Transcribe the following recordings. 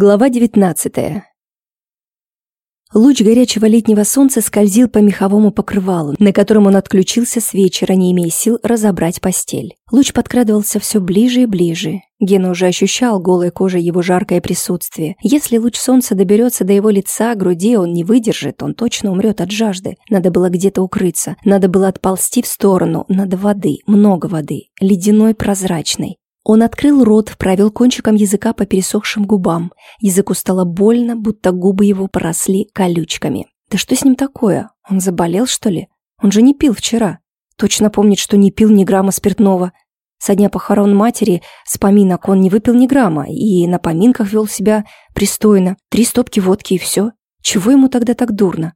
Глава 19. Луч горячего летнего солнца скользил по меховому покрывалу, на котором он отключился с вечера, не имея сил разобрать постель. Луч подкрадывался все ближе и ближе. Гена уже ощущал голой кожей его жаркое присутствие. Если луч солнца доберется до его лица, груди, он не выдержит, он точно умрет от жажды. Надо было где-то укрыться, надо было отползти в сторону, надо воды, много воды, ледяной, прозрачной. Он открыл рот, провел кончиком языка по пересохшим губам. Языку стало больно, будто губы его поросли колючками. Да что с ним такое? Он заболел, что ли? Он же не пил вчера. Точно помнит, что не пил ни грамма спиртного. Со дня похорон матери, с поминок он не выпил ни грамма, и на поминках вел себя пристойно. Три стопки водки и все. Чего ему тогда так дурно?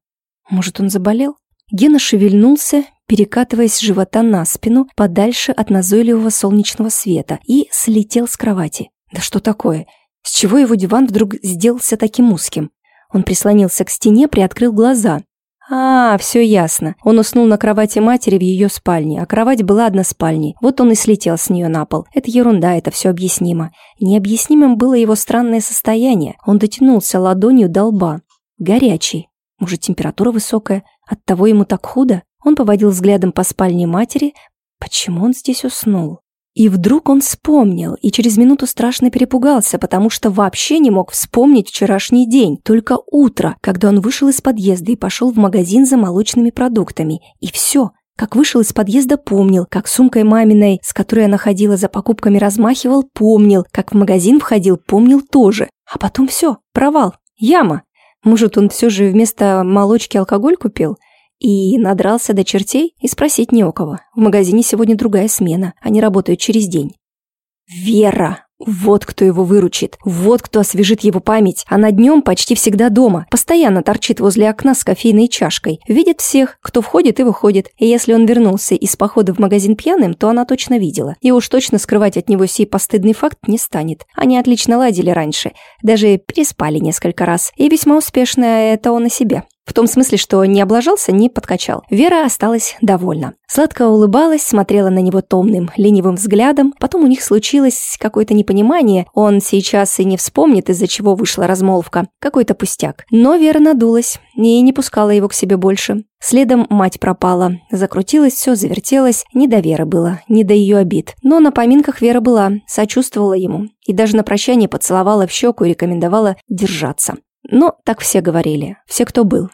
Может, он заболел? Гена шевельнулся, перекатываясь живота на спину, подальше от назойливого солнечного света, и слетел с кровати. Да что такое? С чего его диван вдруг сделался таким узким? Он прислонился к стене, приоткрыл глаза. А, все ясно. Он уснул на кровати матери в ее спальне, а кровать была односпальней. Вот он и слетел с нее на пол. Это ерунда, это все объяснимо. Необъяснимым было его странное состояние. Он дотянулся ладонью до лба. Горячий. Может, температура высокая? Оттого ему так худо? Он поводил взглядом по спальне матери. Почему он здесь уснул? И вдруг он вспомнил, и через минуту страшно перепугался, потому что вообще не мог вспомнить вчерашний день, только утро, когда он вышел из подъезда и пошел в магазин за молочными продуктами. И все. Как вышел из подъезда, помнил, как сумкой маминой, с которой она ходила за покупками, размахивал, помнил, как в магазин входил, помнил тоже. А потом все, провал, яма. Может, он все же вместо молочки алкоголь купил? И надрался до чертей и спросить не у кого. В магазине сегодня другая смена, они работают через день. «Вера!» Вот кто его выручит, вот кто освежит его память. Она днем почти всегда дома, постоянно торчит возле окна с кофейной чашкой. Видит всех, кто входит и выходит. И если он вернулся из похода в магазин пьяным, то она точно видела. И уж точно скрывать от него сей постыдный факт не станет. Они отлично ладили раньше, даже переспали несколько раз. И весьма успешно это он о себе. В том смысле, что не облажался, не подкачал. Вера осталась довольна. Сладко улыбалась, смотрела на него томным, ленивым взглядом. Потом у них случилось какое-то непонимание. Он сейчас и не вспомнит, из-за чего вышла размолвка. Какой-то пустяк. Но Вера надулась и не пускала его к себе больше. Следом мать пропала. Закрутилось все, завертелось. Не до Веры было, не до ее обид. Но на поминках Вера была, сочувствовала ему. И даже на прощание поцеловала в щеку и рекомендовала держаться. Но так все говорили, все, кто был.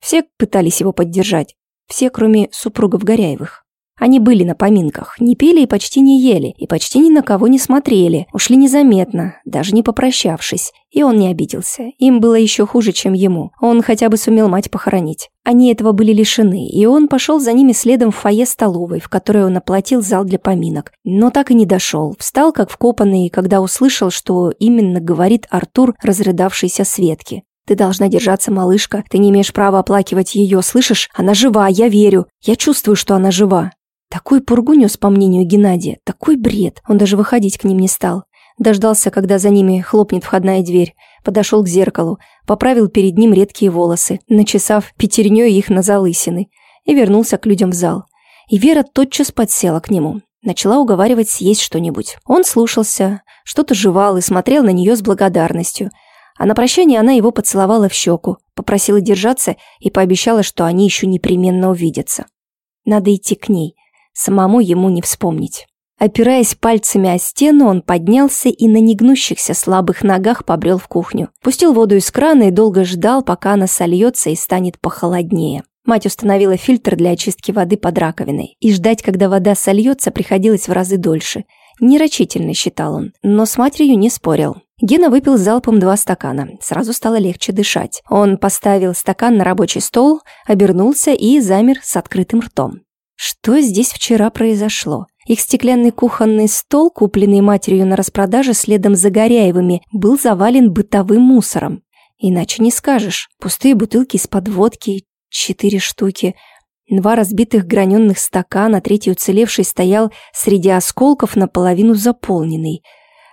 Все пытались его поддержать, все, кроме супругов Горяевых. Они были на поминках, не пили и почти не ели, и почти ни на кого не смотрели, ушли незаметно, даже не попрощавшись. И он не обиделся. Им было еще хуже, чем ему. Он хотя бы сумел мать похоронить. Они этого были лишены, и он пошел за ними следом в фойе столовой, в которой он оплатил зал для поминок. Но так и не дошел. Встал как вкопанный, когда услышал, что именно говорит Артур разрыдавшейся Светке. Ты должна держаться, малышка. Ты не имеешь права оплакивать ее, слышишь? Она жива, я верю. Я чувствую, что она жива. Такой пургу нес, по мнению Геннадия, такой бред. Он даже выходить к ним не стал. Дождался, когда за ними хлопнет входная дверь. Подошел к зеркалу, поправил перед ним редкие волосы, начесав пятерней их на залысины, и вернулся к людям в зал. И Вера тотчас подсела к нему. Начала уговаривать съесть что-нибудь. Он слушался, что-то жевал и смотрел на нее с благодарностью. А на прощание она его поцеловала в щеку, попросила держаться и пообещала, что они еще непременно увидятся. Надо идти к ней, самому ему не вспомнить. Опираясь пальцами о стену, он поднялся и на негнущихся слабых ногах побрел в кухню. Пустил воду из крана и долго ждал, пока она сольется и станет похолоднее. Мать установила фильтр для очистки воды под раковиной. И ждать, когда вода сольется, приходилось в разы дольше. Нерочительно считал он, но с матерью не спорил. Гена выпил залпом два стакана. Сразу стало легче дышать. Он поставил стакан на рабочий стол, обернулся и замер с открытым ртом. Что здесь вчера произошло? Их стеклянный кухонный стол, купленный матерью на распродаже следом за Горяевыми, был завален бытовым мусором. Иначе не скажешь. Пустые бутылки из-под водки, четыре штуки, два разбитых граненых стакана, третий уцелевший стоял среди осколков наполовину заполненный.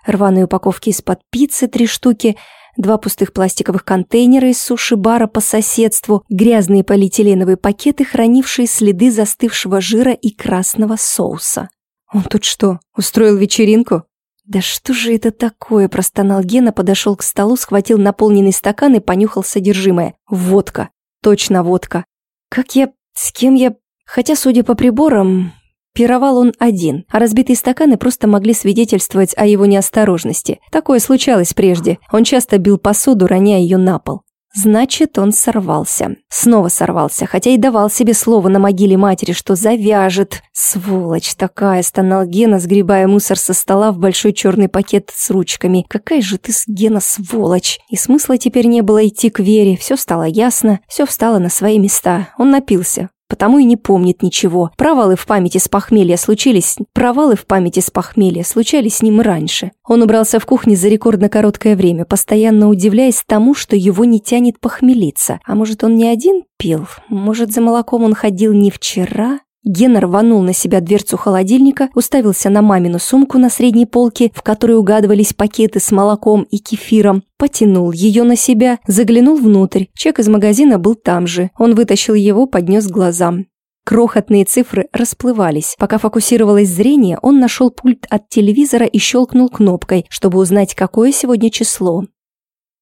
Рваные упаковки из-под пиццы три штуки – два пустых пластиковых контейнера из суши-бара по соседству, грязные полиэтиленовые пакеты, хранившие следы застывшего жира и красного соуса. Он тут что, устроил вечеринку? «Да что же это такое?» – простонал Гена, подошел к столу, схватил наполненный стакан и понюхал содержимое. «Водка. Точно водка. Как я... С кем я... Хотя, судя по приборам, Пировал он один, а разбитые стаканы просто могли свидетельствовать о его неосторожности. Такое случалось прежде. Он часто бил посуду, роняя ее на пол. Значит, он сорвался. Снова сорвался, хотя и давал себе слово на могиле матери, что завяжет. Сволочь такая, стонал Гена, сгребая мусор со стола в большой черный пакет с ручками. Какая же ты, Гена, сволочь. И смысла теперь не было идти к Вере. Все стало ясно, все встало на свои места. Он напился потому и не помнит ничего. Провалы в памяти с похмелья случились... Провалы в памяти с похмелья случались с ним раньше. Он убрался в кухне за рекордно короткое время, постоянно удивляясь тому, что его не тянет похмелиться. А может, он не один пил? Может, за молоком он ходил не вчера? Гена рванул на себя дверцу холодильника, уставился на мамину сумку на средней полке, в которой угадывались пакеты с молоком и кефиром, потянул ее на себя, заглянул внутрь. Чек из магазина был там же. Он вытащил его, поднес глазам. Крохотные цифры расплывались. Пока фокусировалось зрение, он нашел пульт от телевизора и щелкнул кнопкой, чтобы узнать, какое сегодня число.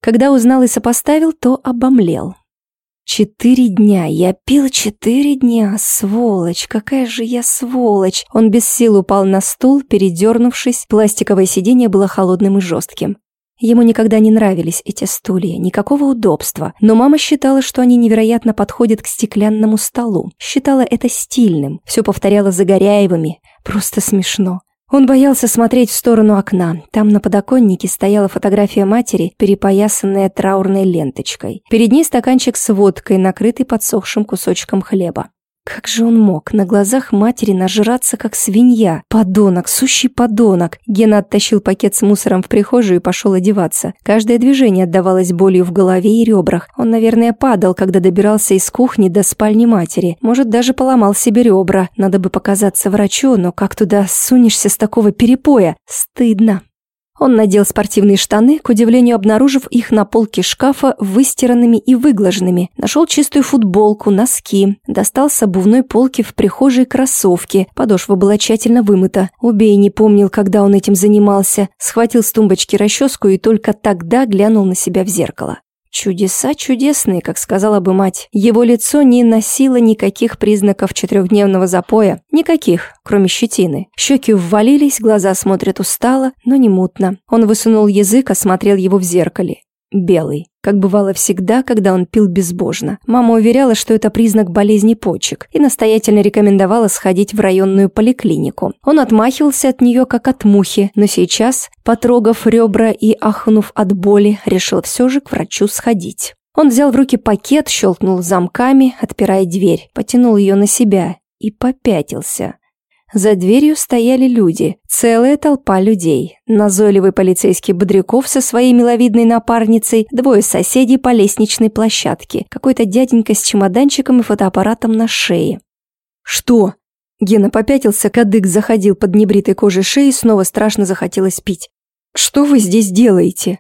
Когда узнал и сопоставил, то обомлел. Четыре дня. Я пил четыре дня. Сволочь, какая же я сволочь. Он без сил упал на стул, передернувшись. Пластиковое сиденье было холодным и жестким. Ему никогда не нравились эти стулья, никакого удобства, но мама считала, что они невероятно подходят к стеклянному столу. Считала это стильным, все повторяла за Горяевыми. Просто смешно. Он боялся смотреть в сторону окна. Там на подоконнике стояла фотография матери, перепоясанная траурной ленточкой. Перед ней стаканчик с водкой, накрытый подсохшим кусочком хлеба. Как же он мог на глазах матери нажраться, как свинья? Подонок, сущий подонок. Гена оттащил пакет с мусором в прихожую и пошел одеваться. Каждое движение отдавалось болью в голове и ребрах. Он, наверное, падал, когда добирался из кухни до спальни матери. Может, даже поломал себе ребра. Надо бы показаться врачу, но как туда сунешься с такого перепоя? Стыдно. Он надел спортивные штаны, к удивлению обнаружив их на полке шкафа выстиранными и выглаженными. Нашел чистую футболку, носки. Достал с обувной полки в прихожей кроссовки. Подошва была тщательно вымыта. Убей не помнил, когда он этим занимался. Схватил с тумбочки расческу и только тогда глянул на себя в зеркало. Чудеса чудесные, как сказала бы мать. Его лицо не носило никаких признаков четырехдневного запоя. Никаких, кроме щетины. Щеки ввалились, глаза смотрят устало, но не мутно. Он высунул язык, осмотрел его в зеркале. Белый, как бывало всегда, когда он пил безбожно. Мама уверяла, что это признак болезни почек, и настоятельно рекомендовала сходить в районную поликлинику. Он отмахивался от нее, как от мухи, но сейчас, потрогав ребра и ахнув от боли, решил все же к врачу сходить. Он взял в руки пакет, щелкнул замками, отпирая дверь, потянул ее на себя и попятился – за дверью стояли люди, целая толпа людей. Назойливый полицейский Бодряков со своей миловидной напарницей, двое соседей по лестничной площадке, какой-то дяденька с чемоданчиком и фотоаппаратом на шее. «Что?» Гена попятился, кадык заходил под небритой кожей шеи, снова страшно захотелось пить. «Что вы здесь делаете?»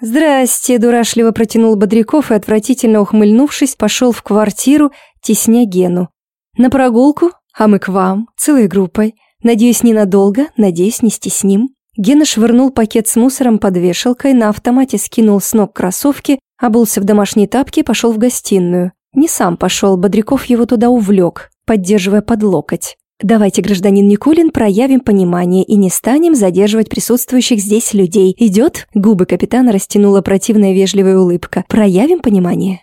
«Здрасте», – дурашливо протянул Бодряков и, отвратительно ухмыльнувшись, пошел в квартиру, тесня Гену. «На прогулку?» А мы к вам, целой группой. Надеюсь, ненадолго, надеюсь, не стесним». Гена швырнул пакет с мусором под вешалкой, на автомате скинул с ног кроссовки, обулся в домашние тапки и пошел в гостиную. Не сам пошел, Бодряков его туда увлек, поддерживая под локоть. «Давайте, гражданин Никулин, проявим понимание и не станем задерживать присутствующих здесь людей. Идет?» Губы капитана растянула противная вежливая улыбка. «Проявим понимание?»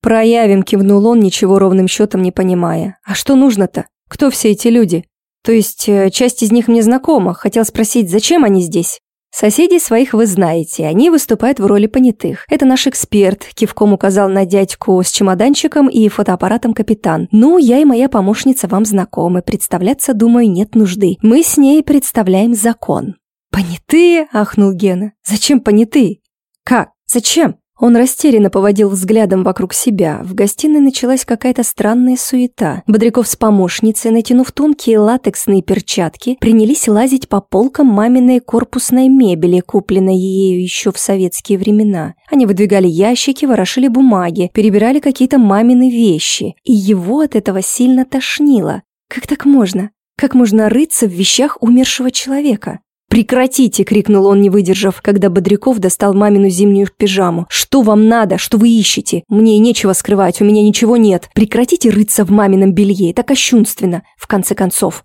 «Проявим», кивнул он, ничего ровным счетом не понимая. «А что нужно-то?» Кто все эти люди? То есть, э, часть из них мне знакома. Хотел спросить, зачем они здесь? Соседей своих вы знаете, они выступают в роли понятых. Это наш эксперт, кивком указал на дядьку с чемоданчиком и фотоаппаратом капитан. Ну, я и моя помощница вам знакомы, представляться, думаю, нет нужды. Мы с ней представляем закон. Понятые? ахнул Гена. Зачем понятые? Как? Зачем? Он растерянно поводил взглядом вокруг себя. В гостиной началась какая-то странная суета. Бодряков с помощницей, натянув тонкие латексные перчатки, принялись лазить по полкам маминой корпусной мебели, купленной ею еще в советские времена. Они выдвигали ящики, ворошили бумаги, перебирали какие-то мамины вещи. И его от этого сильно тошнило. Как так можно? Как можно рыться в вещах умершего человека? «Прекратите!» – крикнул он, не выдержав, когда Бодряков достал мамину зимнюю пижаму. «Что вам надо? Что вы ищете? Мне нечего скрывать, у меня ничего нет. Прекратите рыться в мамином белье, это кощунственно, в конце концов».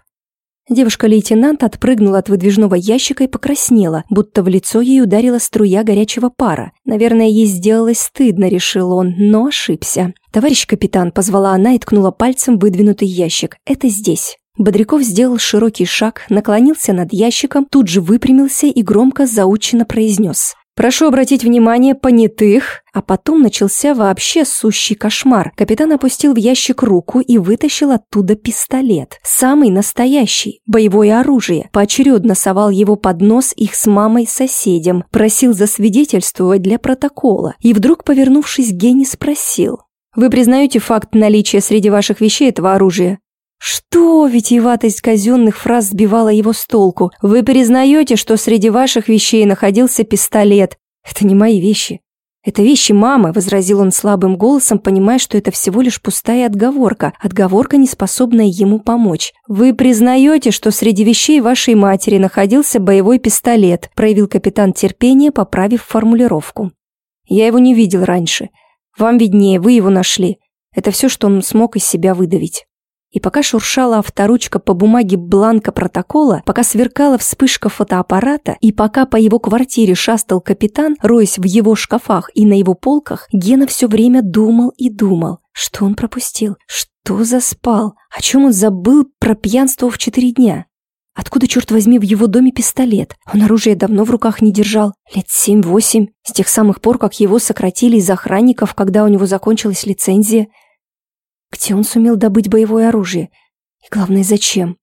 Девушка-лейтенант отпрыгнула от выдвижного ящика и покраснела, будто в лицо ей ударила струя горячего пара. Наверное, ей сделалось стыдно, решил он, но ошибся. «Товарищ капитан», — позвала она и ткнула пальцем выдвинутый ящик. «Это здесь». Бодряков сделал широкий шаг, наклонился над ящиком, тут же выпрямился и громко заученно произнес. «Прошу обратить внимание понятых!» А потом начался вообще сущий кошмар. Капитан опустил в ящик руку и вытащил оттуда пистолет. Самый настоящий, боевое оружие. Поочередно совал его под нос их с мамой соседям, просил засвидетельствовать для протокола. И вдруг, повернувшись Гене, спросил. «Вы признаете факт наличия среди ваших вещей этого оружия?» Что витиеватость казенных фраз сбивала его с толку? Вы признаете, что среди ваших вещей находился пистолет? Это не мои вещи. Это вещи мамы, возразил он слабым голосом, понимая, что это всего лишь пустая отговорка, отговорка, не способная ему помочь. Вы признаете, что среди вещей вашей матери находился боевой пистолет, проявил капитан терпение, поправив формулировку. Я его не видел раньше. Вам виднее, вы его нашли. Это все, что он смог из себя выдавить. И пока шуршала авторучка по бумаге бланка протокола, пока сверкала вспышка фотоаппарата, и пока по его квартире шастал капитан, роясь в его шкафах и на его полках, Гена все время думал и думал. Что он пропустил? Что заспал? О чем он забыл про пьянство в четыре дня? Откуда, черт возьми, в его доме пистолет? Он оружие давно в руках не держал. Лет семь-восемь, с тех самых пор, как его сократили из охранников, когда у него закончилась лицензия. Где он сумел добыть боевое оружие? И главное, зачем?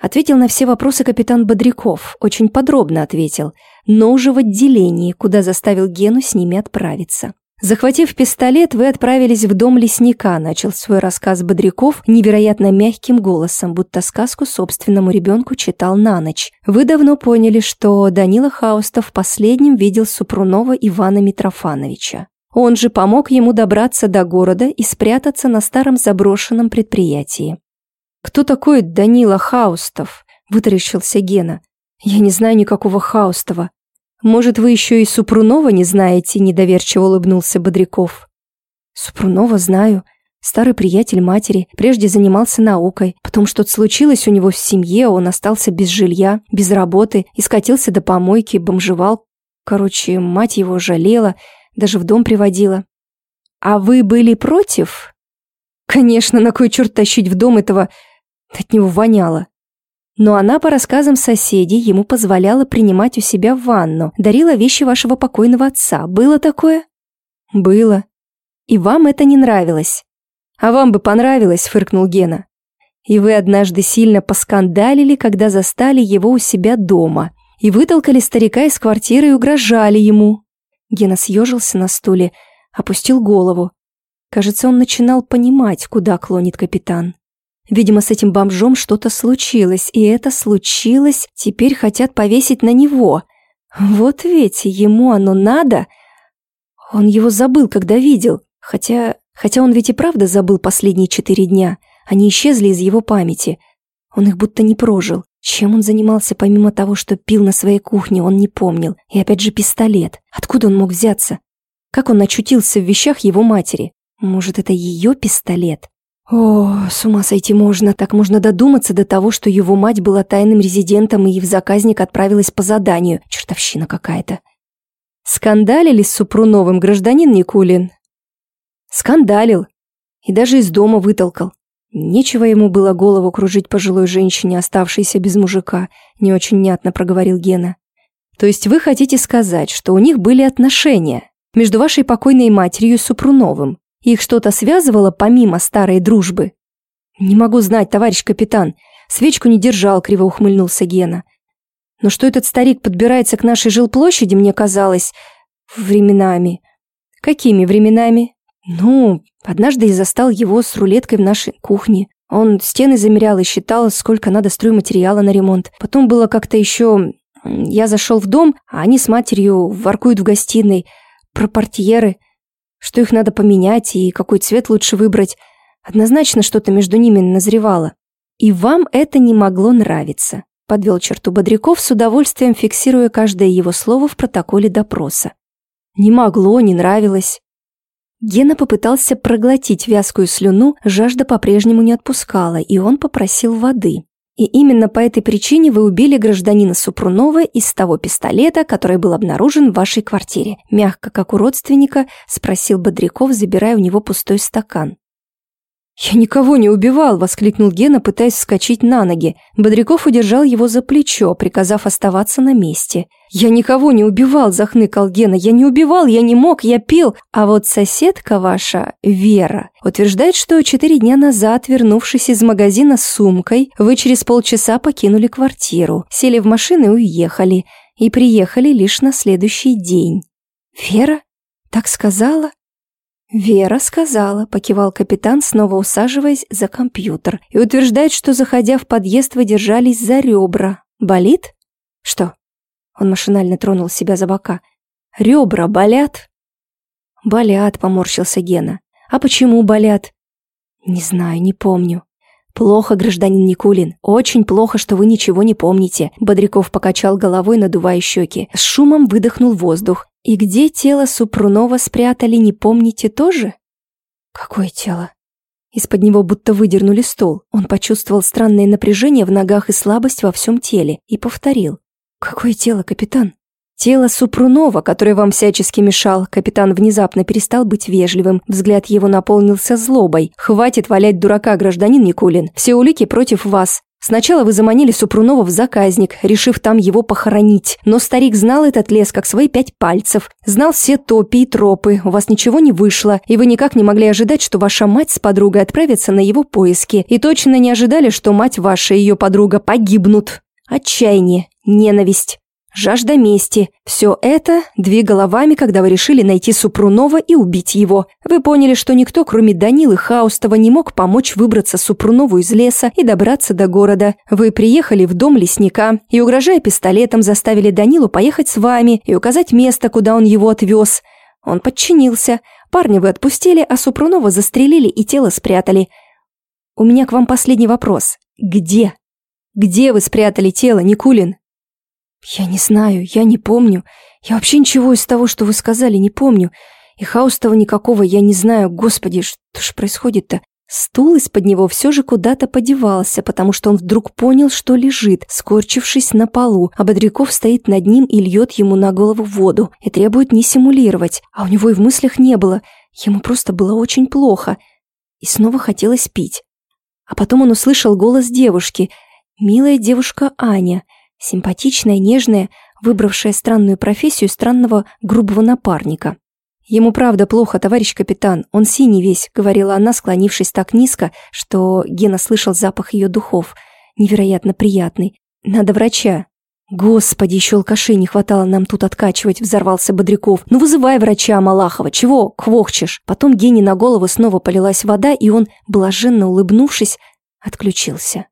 Ответил на все вопросы капитан Бодряков, очень подробно ответил, но уже в отделении, куда заставил Гену с ними отправиться. Захватив пистолет, вы отправились в дом лесника, начал свой рассказ Бодряков невероятно мягким голосом, будто сказку собственному ребенку читал на ночь. Вы давно поняли, что Данила Хаустов последним видел Супрунова Ивана Митрофановича. Он же помог ему добраться до города и спрятаться на старом заброшенном предприятии. «Кто такой Данила Хаустов?» – вытаращился Гена. «Я не знаю никакого Хаустова. Может, вы еще и Супрунова не знаете?» – недоверчиво улыбнулся Бодряков. «Супрунова знаю. Старый приятель матери, прежде занимался наукой. Потом что-то случилось у него в семье, он остался без жилья, без работы и скатился до помойки, бомжевал. Короче, мать его жалела – даже в дом приводила. А вы были против? Конечно, на кой черт тащить в дом этого... От него воняло. Но она, по рассказам соседей, ему позволяла принимать у себя ванну, дарила вещи вашего покойного отца. Было такое? Было. И вам это не нравилось? А вам бы понравилось, фыркнул Гена. И вы однажды сильно поскандалили, когда застали его у себя дома. И вытолкали старика из квартиры и угрожали ему. Гена съежился на стуле, опустил голову. Кажется, он начинал понимать, куда клонит капитан. Видимо, с этим бомжом что-то случилось, и это случилось, теперь хотят повесить на него. Вот ведь ему оно надо. Он его забыл, когда видел, хотя... Хотя он ведь и правда забыл последние четыре дня. Они исчезли из его памяти. Он их будто не прожил. Чем он занимался помимо того, что пил на своей кухне, он не помнил. И опять же пистолет. Откуда он мог взяться? Как он очутился в вещах его матери? Может, это ее пистолет? О, с ума сойти можно. Так можно додуматься до того, что его мать была тайным резидентом и в заказник отправилась по заданию. Чертовщина какая-то. Скандалили с Супруновым гражданин Никулин? Скандалил. И даже из дома вытолкал. Нечего ему было голову кружить пожилой женщине, оставшейся без мужика, не очень внятно проговорил Гена. То есть вы хотите сказать, что у них были отношения между вашей покойной матерью и Супруновым? Их что-то связывало помимо старой дружбы? Не могу знать, товарищ капитан. Свечку не держал, криво ухмыльнулся Гена. Но что этот старик подбирается к нашей жилплощади, мне казалось, временами. Какими временами? Ну, однажды я застал его с рулеткой в нашей кухне. Он стены замерял и считал, сколько надо стройматериала на ремонт. Потом было как-то еще... Я зашел в дом, а они с матерью воркуют в гостиной. Про портьеры. Что их надо поменять и какой цвет лучше выбрать. Однозначно что-то между ними назревало. И вам это не могло нравиться. подвел черту Бодряков, с удовольствием фиксируя каждое его слово в протоколе допроса. «Не могло, не нравилось». Гена попытался проглотить вязкую слюну, жажда по-прежнему не отпускала, и он попросил воды. И именно по этой причине вы убили гражданина Супрунова из того пистолета, который был обнаружен в вашей квартире. Мягко, как у родственника, спросил Бодряков, забирая у него пустой стакан. «Я никого не убивал!» – воскликнул Гена, пытаясь вскочить на ноги. Бодряков удержал его за плечо, приказав оставаться на месте. «Я никого не убивал!» – захныкал Гена. «Я не убивал, я не мог, я пил!» А вот соседка ваша, Вера, утверждает, что четыре дня назад, вернувшись из магазина с сумкой, вы через полчаса покинули квартиру, сели в машину и уехали. И приехали лишь на следующий день. «Вера? Так сказала?» «Вера сказала», — покивал капитан, снова усаживаясь за компьютер, и утверждает, что, заходя в подъезд, вы держались за ребра. «Болит?» «Что?» Он машинально тронул себя за бока. «Ребра болят?» «Болят», — поморщился Гена. «А почему болят?» «Не знаю, не помню». «Плохо, гражданин Никулин. Очень плохо, что вы ничего не помните». Бодряков покачал головой, надувая щеки. С шумом выдохнул воздух. «И где тело Супрунова спрятали, не помните тоже?» «Какое тело?» Из-под него будто выдернули стол. Он почувствовал странное напряжение в ногах и слабость во всем теле. И повторил. «Какое тело, капитан?» Тело Супрунова, которое вам всячески мешал, капитан внезапно перестал быть вежливым. Взгляд его наполнился злобой. «Хватит валять дурака, гражданин Никулин. Все улики против вас. Сначала вы заманили Супрунова в заказник, решив там его похоронить. Но старик знал этот лес как свои пять пальцев. Знал все топи и тропы. У вас ничего не вышло. И вы никак не могли ожидать, что ваша мать с подругой отправятся на его поиски. И точно не ожидали, что мать ваша и ее подруга погибнут. Отчаяние, ненависть. Жажда мести. Все это двигало вами, когда вы решили найти Супрунова и убить его. Вы поняли, что никто, кроме Данилы Хаустова, не мог помочь выбраться Супрунову из леса и добраться до города. Вы приехали в дом лесника и, угрожая пистолетом, заставили Данилу поехать с вами и указать место, куда он его отвез. Он подчинился. Парня вы отпустили, а Супрунова застрелили и тело спрятали. У меня к вам последний вопрос. Где? Где вы спрятали тело, Никулин? «Я не знаю, я не помню. Я вообще ничего из того, что вы сказали, не помню. И Хаустова никакого я не знаю. Господи, что ж происходит-то?» Стул из-под него все же куда-то подевался, потому что он вдруг понял, что лежит, скорчившись на полу, а Бодряков стоит над ним и льет ему на голову воду, и требует не симулировать, а у него и в мыслях не было. Ему просто было очень плохо. И снова хотелось пить. А потом он услышал голос девушки. «Милая девушка Аня», Симпатичная, нежная, выбравшая странную профессию странного грубого напарника. «Ему правда плохо, товарищ капитан, он синий весь», — говорила она, склонившись так низко, что Гена слышал запах ее духов. Невероятно приятный. «Надо врача». «Господи, еще алкашей не хватало нам тут откачивать», — взорвался Бодряков. «Ну вызывай врача, Малахова, чего квохчешь?» Потом Гене на голову снова полилась вода, и он, блаженно улыбнувшись, отключился.